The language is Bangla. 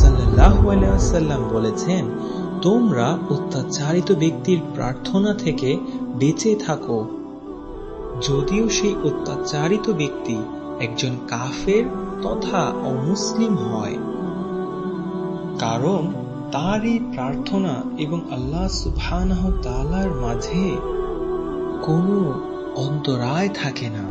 সাল্লাম বলেছেন, তোমরা অত্যাচারিত ব্যক্তির প্রার্থনা থেকে বেঁচে থাকো। যদিও সেই অত্যাচারিত ব্যক্তি একজন কাফের তথা অমুসলিম হয়, কারণ তার এই প্রার্থনা এবং আল্লাহ সুবহানাহু তালার মাঝে কোনো অন্তরায় থাকে না।